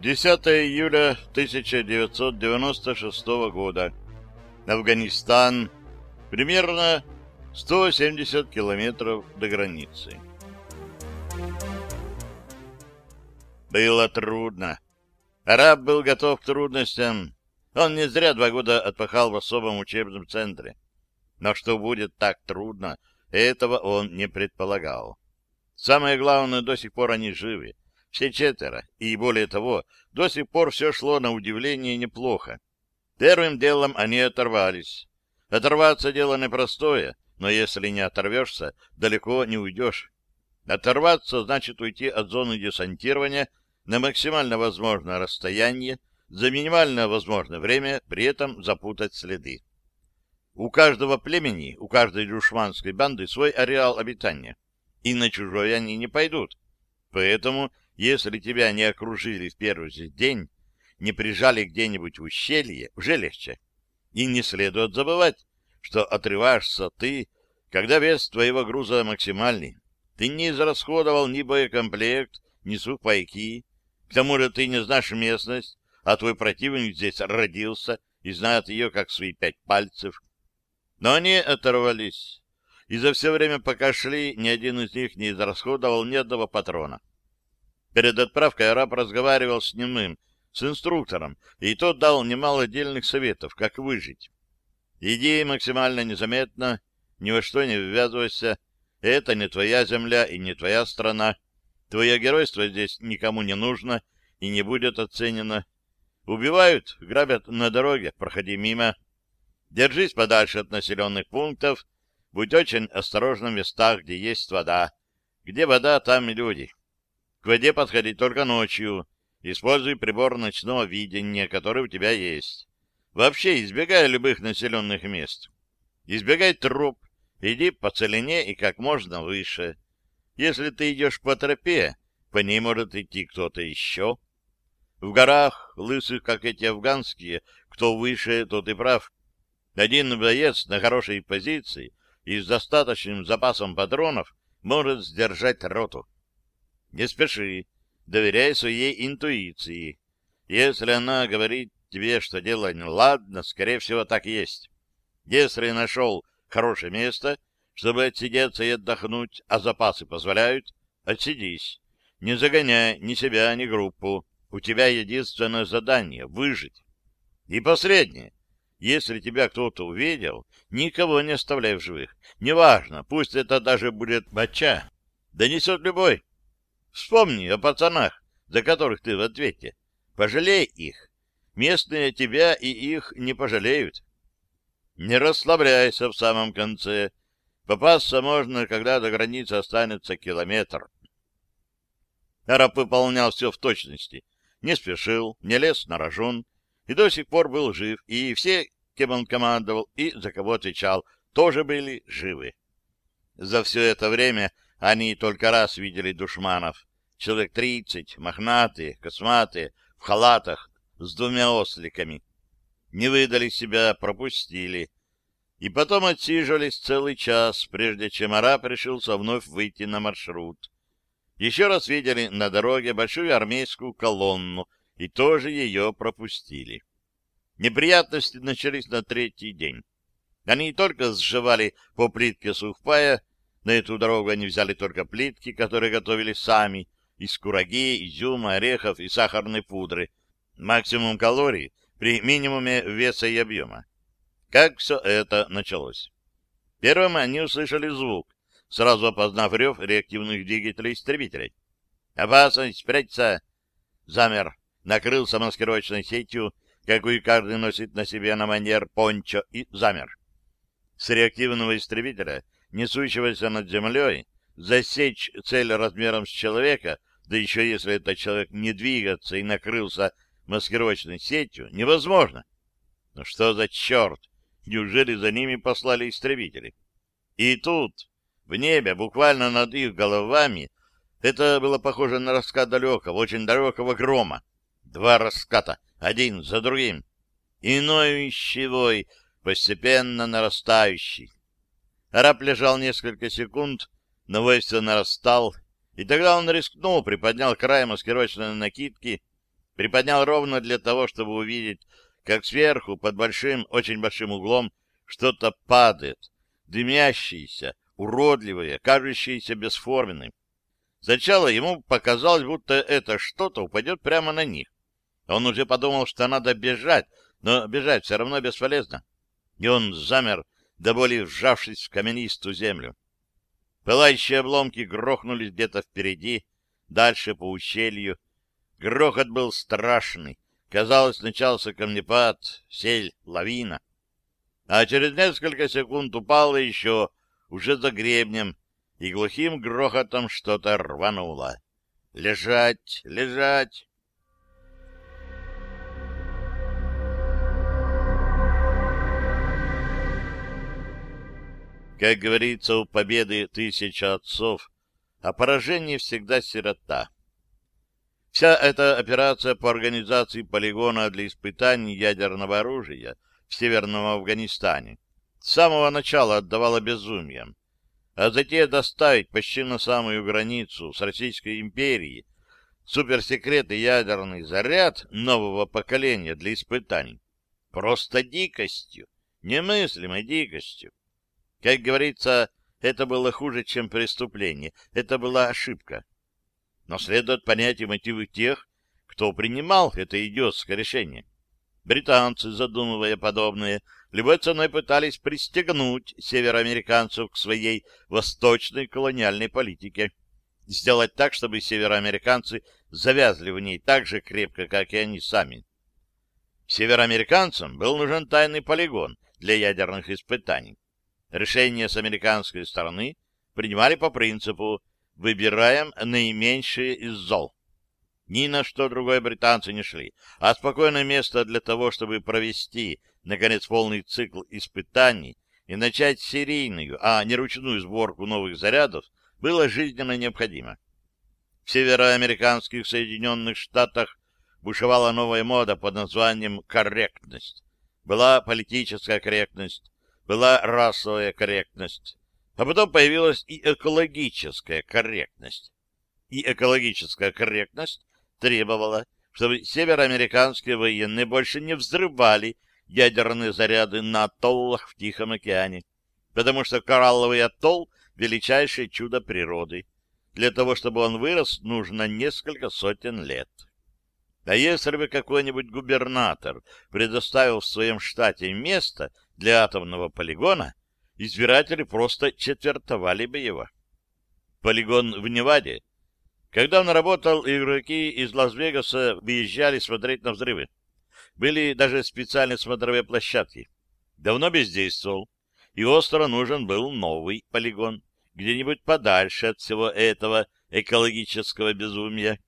10 июля 1996 года. Афганистан. Примерно 170 километров до границы. Было трудно. Араб был готов к трудностям. Он не зря два года отпахал в особом учебном центре. Но что будет так трудно, этого он не предполагал. Самое главное, до сих пор они живы. Все четверо. И более того, до сих пор все шло на удивление неплохо. Первым делом они оторвались. Оторваться дело непростое, но если не оторвешься, далеко не уйдешь. Оторваться значит уйти от зоны десантирования на максимально возможное расстояние за минимально возможное время, при этом запутать следы. У каждого племени, у каждой душманской банды свой ареал обитания, и на чужой они не пойдут. Поэтому если тебя не окружили в первый же день, не прижали где-нибудь в ущелье, уже легче. И не следует забывать, что отрываешься ты, когда вес твоего груза максимальный. Ты не израсходовал ни боекомплект, ни сухпайки. К тому же ты не знаешь местность, а твой противник здесь родился и знает ее как свои пять пальцев. Но они оторвались. И за все время, пока шли, ни один из них не израсходовал ни одного патрона. Перед отправкой араб разговаривал с немым, с инструктором, и тот дал немало отдельных советов, как выжить. Иди максимально незаметно, ни во что не ввязывайся. Это не твоя земля и не твоя страна. Твое геройство здесь никому не нужно и не будет оценено. Убивают, грабят на дороге, проходи мимо. Держись подальше от населенных пунктов, будь очень осторожна в местах, где есть вода. Где вода, там и люди. К воде подходи только ночью. Используй прибор ночного видения, который у тебя есть. Вообще избегай любых населенных мест. Избегай труп, иди по целине и как можно выше. Если ты идешь по тропе, по ней может идти кто-то еще. В горах, лысых, как эти афганские, кто выше, тот и прав. Один боец на хорошей позиции и с достаточным запасом патронов может сдержать роту. Не спеши, доверяй своей интуиции. Если она говорит тебе, что дело неладно, скорее всего, так и есть. Если нашел хорошее место, чтобы отсидеться и отдохнуть, а запасы позволяют, отсидись. Не загоняй ни себя, ни группу. У тебя единственное задание — выжить. И последнее. Если тебя кто-то увидел, никого не оставляй в живых. Неважно, пусть это даже будет бача. Донесет любой. Вспомни о пацанах, за которых ты в ответе. Пожалей их. Местные тебя и их не пожалеют. Не расслабляйся в самом конце. Попасться можно, когда до границы останется километр. Араб выполнял все в точности. Не спешил, не лез на рожон, и до сих пор был жив, и все, кем он командовал и за кого отвечал, тоже были живы. За все это время они только раз видели душманов. Человек тридцать, мохнатые, косматые, в халатах, с двумя осликами. Не выдали себя, пропустили. И потом отсиживались целый час, прежде чем араб решился вновь выйти на маршрут. Еще раз видели на дороге большую армейскую колонну, и тоже ее пропустили. Неприятности начались на третий день. Они не только сживали по плитке сухпая, на эту дорогу они взяли только плитки, которые готовили сами, из кураги, изюма, орехов и сахарной пудры. Максимум калорий при минимуме веса и объема. Как все это началось? Первым они услышали звук, сразу опознав рев реактивных двигателей истребителей. «Опасность! Спрячься!» Замер, накрылся маскировочной сетью, какую каждый носит на себе на манер пончо, и замер. С реактивного истребителя несущегося над землей, засечь цель размером с человека, да еще если этот человек не двигается и накрылся маскировочной сетью, невозможно. Но что за черт? Неужели за ними послали истребители? И тут, в небе, буквально над их головами, это было похоже на раскат далекого, очень далекого грома. Два раската, один за другим. Иной вой, постепенно нарастающий. Араб лежал несколько секунд, но вой нарастал, и тогда он рискнул, приподнял край маскировочной накидки, Приподнял ровно для того, чтобы увидеть, как сверху, под большим, очень большим углом, что-то падает, дымящееся, уродливое, кажущееся бесформенным. Сначала ему показалось, будто это что-то упадет прямо на них. Он уже подумал, что надо бежать, но бежать все равно бесполезно. И он замер, до боли вжавшись в каменистую землю. Пылающие обломки грохнулись где-то впереди, дальше по ущелью. Грохот был страшный. Казалось, начался камнепад, сель, лавина. А через несколько секунд упало еще, уже за гребнем, и глухим грохотом что-то рвануло. «Лежать! Лежать!» Как говорится, у победы тысяча отцов, а поражение всегда сирота. Вся эта операция по организации полигона для испытаний ядерного оружия в Северном Афганистане с самого начала отдавала безумием, а затем доставить почти на самую границу с Российской империей суперсекретный ядерный заряд нового поколения для испытаний просто дикостью, немыслимой дикостью. Как говорится, это было хуже, чем преступление. Это была ошибка. Но следует понять и мотивы тех, кто принимал это идиотское решение. Британцы, задумывая подобное, любой ценой пытались пристегнуть североамериканцев к своей восточной колониальной политике, сделать так, чтобы североамериканцы завязли в ней так же крепко, как и они сами. Североамериканцам был нужен тайный полигон для ядерных испытаний. Решения с американской стороны принимали по принципу «выбираем наименьшее из зол». Ни на что другое британцы не шли, а спокойное место для того, чтобы провести, наконец, полный цикл испытаний и начать серийную, а не ручную сборку новых зарядов, было жизненно необходимо. В североамериканских Соединенных Штатах бушевала новая мода под названием «корректность». Была политическая корректность, была расовая корректность, а потом появилась и экологическая корректность. И экологическая корректность требовала, чтобы североамериканские военные больше не взрывали ядерные заряды на атоллах в Тихом океане, потому что коралловый атолл — величайшее чудо природы. Для того, чтобы он вырос, нужно несколько сотен лет. А если бы какой-нибудь губернатор предоставил в своем штате место для атомного полигона, избиратели просто четвертовали бы его. Полигон в Неваде. Когда он работал, игроки из Лас-Вегаса выезжали смотреть на взрывы. Были даже специальные смотровые площадки. Давно бездействовал, и остро нужен был новый полигон, где-нибудь подальше от всего этого экологического безумия.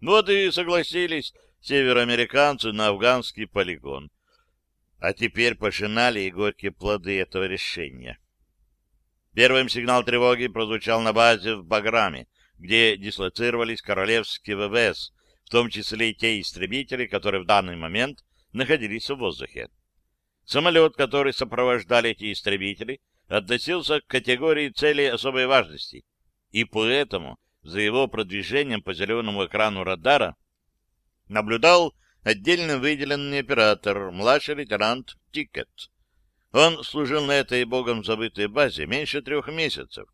Вот и согласились североамериканцы на афганский полигон. А теперь пожинали и горькие плоды этого решения. Первым сигнал тревоги прозвучал на базе в Баграме, где дислоцировались королевские ВВС, в том числе и те истребители, которые в данный момент находились в воздухе. Самолет, который сопровождали эти истребители, относился к категории целей особой важности, и поэтому за его продвижением по зеленому экрану радара наблюдал отдельно выделенный оператор, младший лейтенант Тикет. Он служил на этой богом забытой базе меньше трех месяцев.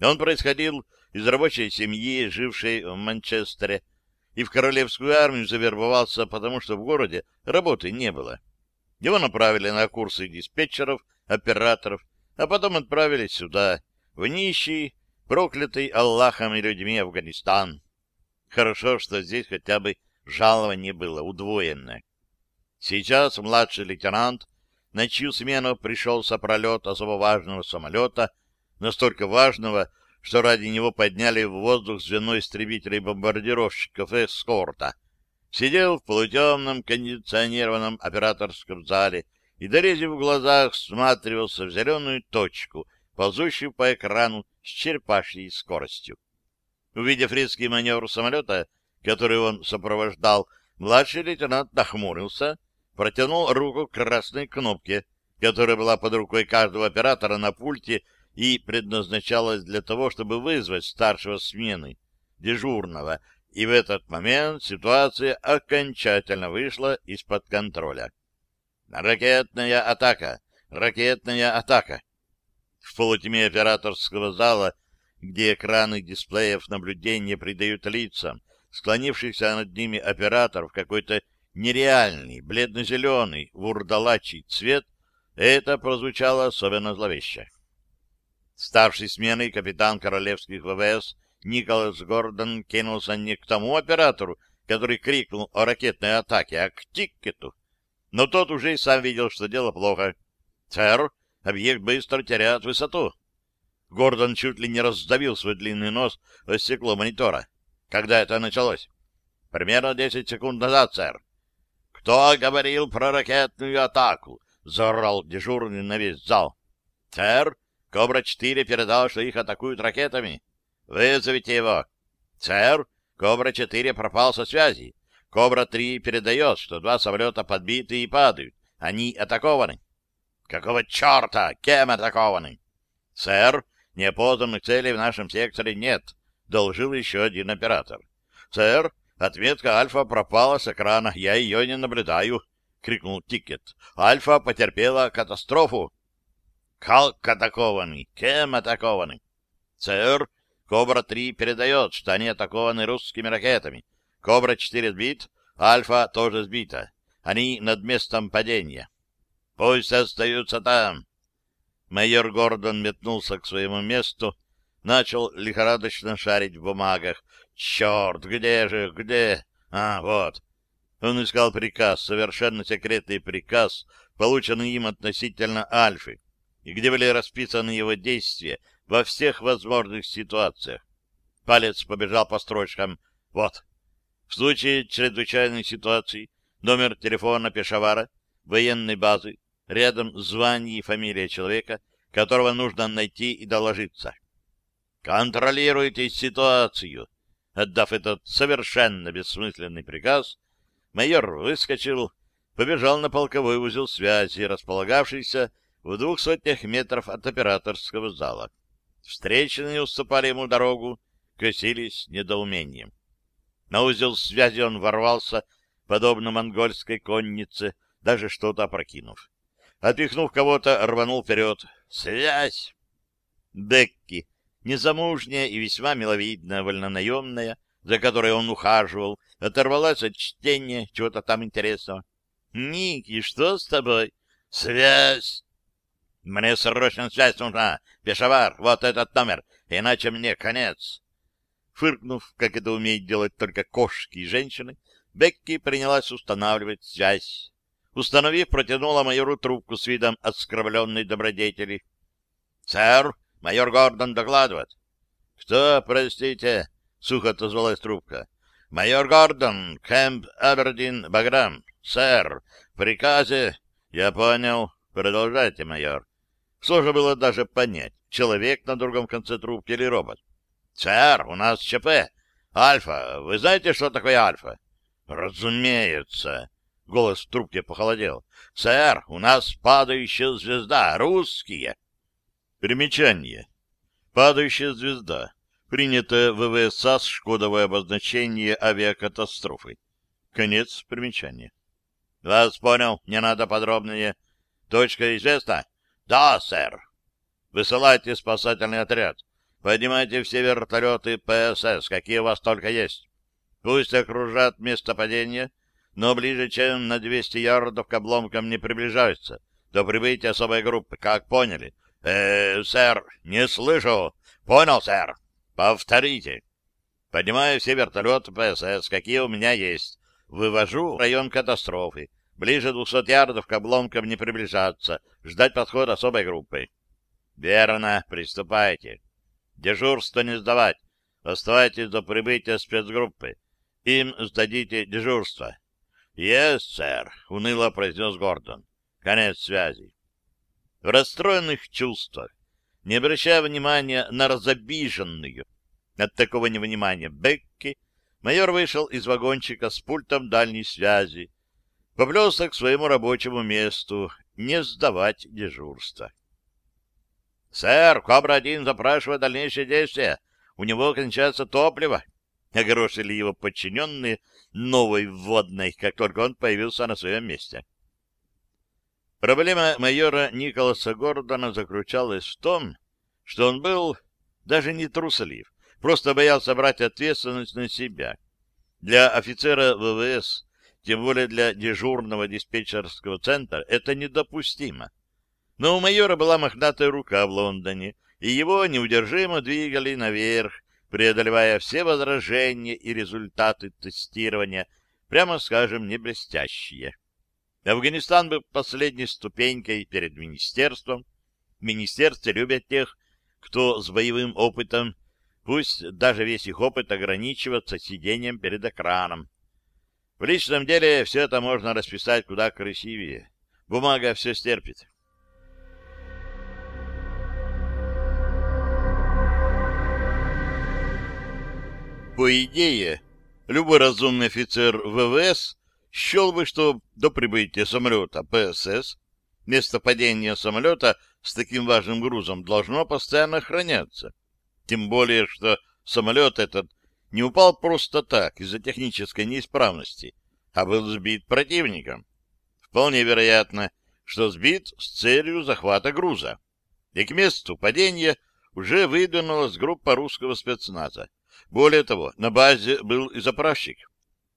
Он происходил из рабочей семьи, жившей в Манчестере, и в королевскую армию завербовался, потому что в городе работы не было. Его направили на курсы диспетчеров, операторов, а потом отправили сюда, в нищий, проклятый Аллахом и людьми Афганистан. Хорошо, что здесь хотя бы жалование было удвоенное. Сейчас младший лейтенант, на чью смену пришелся пролет особо важного самолета, настолько важного, что ради него подняли в воздух звено истребителей-бомбардировщиков эскорта, сидел в полутемном кондиционированном операторском зале и, дорезив в глазах, всматривался в зеленую точку, ползущую по экрану с черепашьей скоростью. Увидев резкий маневр самолета, который он сопровождал, младший лейтенант нахмурился, протянул руку к красной кнопке, которая была под рукой каждого оператора на пульте и предназначалась для того, чтобы вызвать старшего смены, дежурного, И в этот момент ситуация окончательно вышла из-под контроля. «Ракетная атака! Ракетная атака!» В полутьме операторского зала, где экраны дисплеев наблюдения придают лицам, склонившихся над ними операторов какой-то нереальный, бледно-зеленый, вурдалачий цвет, это прозвучало особенно зловеще. Старший сменой капитан королевских ВВС Николас Гордон кинулся не к тому оператору, который крикнул о ракетной атаке, а к Тиккету. Но тот уже и сам видел, что дело плохо. «Сэр, объект быстро теряет высоту». Гордон чуть ли не раздавил свой длинный нос о стекло монитора. Когда это началось? Примерно десять секунд назад, сэр. Кто говорил про ракетную атаку? Заорал дежурный на весь зал. Сэр, Кобра-4 передал, что их атакуют ракетами. Вызовите его. Сэр, Кобра-4 пропал со связи. Кобра-3 передает, что два самолета подбиты и падают. Они атакованы. Какого черта? Кем атакованы? Сэр, неопознанных целей в нашем секторе нет доложил еще один оператор. «Сэр, отметка Альфа пропала с экрана, я ее не наблюдаю», — крикнул Тикет. «Альфа потерпела катастрофу». «Как атакованы? Кем атакованы?» «Сэр, Кобра-3 передает, что они атакованы русскими ракетами. Кобра-4 сбит, Альфа тоже сбита. Они над местом падения. Пусть остаются там». Майор Гордон метнулся к своему месту, начал лихорадочно шарить в бумагах. «Черт, где же, где? А, вот». Он искал приказ, совершенно секретный приказ, полученный им относительно Альфы, и где были расписаны его действия во всех возможных ситуациях. Палец побежал по строчкам. Вот. В случае чрезвычайной ситуации номер телефона Пешавара, военной базы, рядом звание и фамилия человека, которого нужно найти и доложиться. Контролируйте ситуацию. Отдав этот совершенно бессмысленный приказ, майор выскочил, побежал на полковой узел связи, располагавшийся в двух сотнях метров от операторского зала. Встреченные уступали ему дорогу, косились недоумением. На узел связи он ворвался, подобно монгольской коннице, даже что-то опрокинув. Отпихнув кого-то, рванул вперед. «Связь!» Бекки незамужняя и весьма миловидная вольнонаемная, за которой он ухаживал, оторвалась от чтения чего-то там интересного. — Ники, что с тобой? — Связь! — Мне срочно связь нужна. Пешавар, вот этот номер, иначе мне конец. Фыркнув, как это умеют делать только кошки и женщины, Бекки принялась устанавливать связь. Установив, протянула майору трубку с видом отскровленной добродетели. — Сэр, Майор Гордон докладывает. — Кто, простите? — сухо отозвалась трубка. — Майор Гордон, Кэмп Абердин, Баграм. Сэр, в приказе... — Я понял. Продолжайте, майор. Сложно было даже понять, человек на другом конце трубки или робот. — Сэр, у нас ЧП. Альфа. Вы знаете, что такое Альфа? — Разумеется. Голос в трубке похолодел. — Сэр, у нас падающая звезда. Русские. Примечание. Падающая звезда. Принято ВВС САС шкодовое обозначение авиакатастрофы. Конец примечания. Вас понял, не надо подробнее. Точка известна? Да, сэр. Высылайте спасательный отряд. Поднимайте все вертолеты ПСС, какие у вас только есть. Пусть окружат место падения, но ближе, чем на 200 ярдов к обломкам не приближаются. До прибытия особой группы, как поняли. Э, сэр, не слышу. Понял, сэр. Повторите. Поднимаю все вертолеты ПСС, какие у меня есть. Вывожу в район катастрофы. Ближе двухсот ярдов к обломкам не приближаться. Ждать подхода особой группы. Верно, приступайте. Дежурство не сдавать. Оставайтесь до прибытия спецгруппы. Им сдадите дежурство. — Есть, сэр, — уныло произнес Гордон. Конец связи в расстроенных чувствах, не обращая внимания на разобиженную от такого невнимания Бекки, майор вышел из вагончика с пультом дальней связи, поплелся к своему рабочему месту, не сдавать дежурство. — Сэр, Кобра-1 запрашивает дальнейшие действия. У него кончается топливо. огорошили его подчиненные новой вводной, как только он появился на своем месте. Проблема майора Николаса Гордона заключалась в том, что он был даже не труслив, просто боялся брать ответственность на себя. Для офицера ВВС, тем более для дежурного диспетчерского центра, это недопустимо. Но у майора была мохнатая рука в Лондоне, и его неудержимо двигали наверх, преодолевая все возражения и результаты тестирования, прямо скажем, не блестящие. Афганистан был последней ступенькой перед министерством. В любят тех, кто с боевым опытом, пусть даже весь их опыт ограничивается сидением перед экраном. В личном деле все это можно расписать куда красивее. Бумага все стерпит. По идее, любой разумный офицер ВВС счел бы, что до прибытия самолета ПСС место падения самолета с таким важным грузом должно постоянно охраняться. Тем более, что самолет этот не упал просто так, из-за технической неисправности, а был сбит противником. Вполне вероятно, что сбит с целью захвата груза. И к месту падения уже выдвинулась группа русского спецназа. Более того, на базе был и заправщик.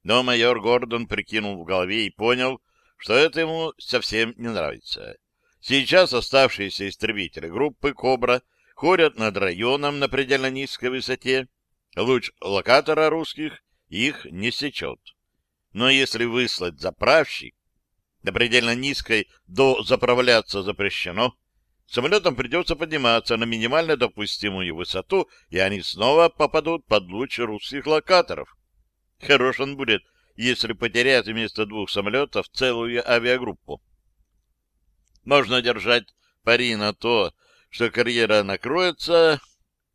Но майор Гордон прикинул в голове и понял, что это ему совсем не нравится. Сейчас оставшиеся истребители группы «Кобра» ходят над районом на предельно низкой высоте. Луч локатора русских их не сечет. Но если выслать заправщик, на предельно низкой до заправляться запрещено, самолетам придется подниматься на минимально допустимую высоту, и они снова попадут под луч русских локаторов. Хорош он будет, если потеряет вместо двух самолетов целую авиагруппу. Можно держать пари на то, что карьера накроется.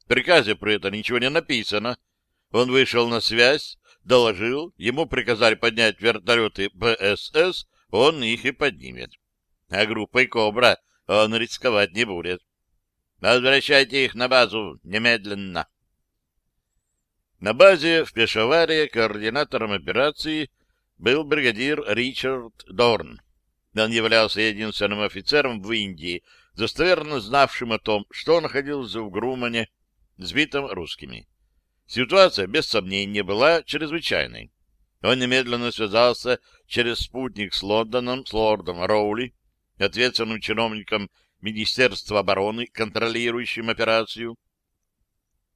В приказе про это ничего не написано. Он вышел на связь, доложил, ему приказали поднять вертолеты ПСС, он их и поднимет. А группой «Кобра» он рисковать не будет. Возвращайте их на базу немедленно. На базе в Пешаваре координатором операции был бригадир Ричард Дорн. Он являлся единственным офицером в Индии, достоверно знавшим о том, что находился в Грумане, сбитом русскими. Ситуация, без сомнения, была чрезвычайной. Он немедленно связался через спутник с Лондоном, с лордом Роули, ответственным чиновником Министерства обороны, контролирующим операцию.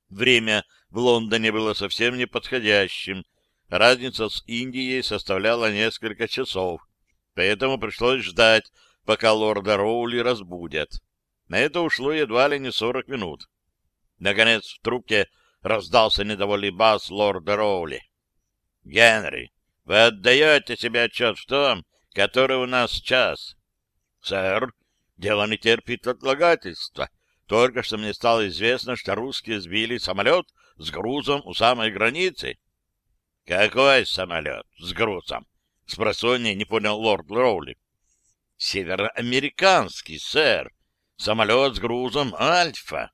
Время в Лондоне было совсем неподходящим. Разница с Индией составляла несколько часов, поэтому пришлось ждать, пока лорда Роули разбудят. На это ушло едва ли не сорок минут. Наконец в трубке раздался недовольный бас лорда Роули. — Генри, вы отдаете себе отчет в том, который у нас час? — Сэр, дело не терпит отлагательства. Только что мне стало известно, что русские сбили самолет с грузом у самой границы. — Какой самолет с грузом? — спросонья не понял лорд Роули. — Североамериканский, сэр. Самолет с грузом «Альфа».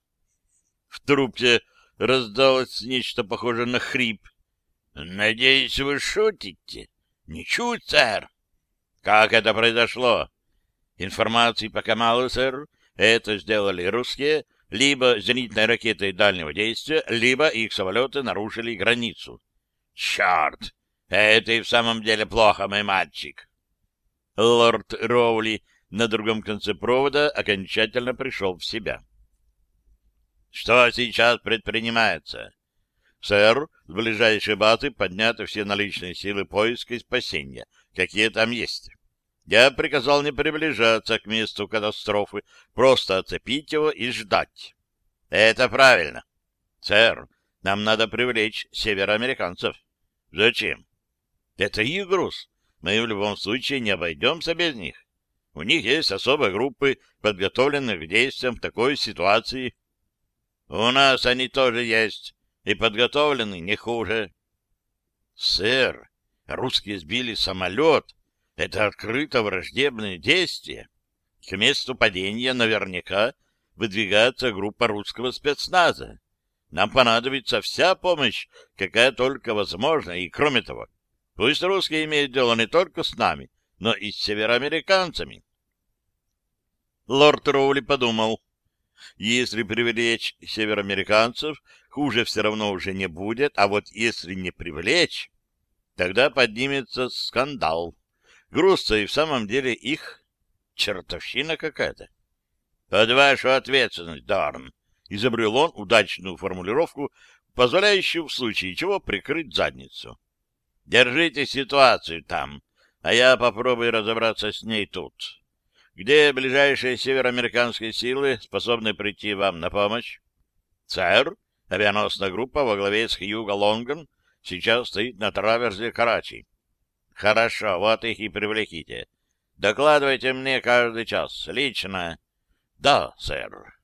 В трубке раздалось нечто похожее на хрип. — Надеюсь, вы шутите? — Ничуть, сэр. — Как это произошло? — Информации пока мало, сэр. Это сделали русские, либо зенитной ракетой дальнего действия, либо их самолеты нарушили границу. Черт! Это и в самом деле плохо, мой мальчик. Лорд Роули на другом конце провода окончательно пришел в себя. Что сейчас предпринимается? Сэр, с ближайшей базы подняты все наличные силы поиска и спасения, какие там есть. Я приказал не приближаться к месту катастрофы, просто оцепить его и ждать. Это правильно. Сэр, нам надо привлечь североамериканцев. Зачем? Это их груз. Мы в любом случае не обойдемся без них. У них есть особые группы, подготовленные к действиям в такой ситуации. У нас они тоже есть, и подготовлены не хуже. Сэр, русские сбили самолет, это открыто враждебное действие. К месту падения наверняка выдвигается группа русского спецназа. Нам понадобится вся помощь, какая только возможна, и, кроме того, пусть русские имеют дело не только с нами, но и с североамериканцами. Лорд Роули подумал, если привлечь североамериканцев, хуже все равно уже не будет, а вот если не привлечь, тогда поднимется скандал. Груз-то и в самом деле их чертовщина какая-то. Под вашу ответственность, Дарн, изобрел он удачную формулировку, позволяющую в случае чего прикрыть задницу. Держите ситуацию там, а я попробую разобраться с ней тут. Где ближайшие североамериканские силы способны прийти вам на помощь? Сэр, авианосная группа во главе с Хьюго Лонган сейчас стоит на траверзе Карачи. Хорошо, вот их и привлеките. Докладывайте мне каждый час. Лично. Да, сэр.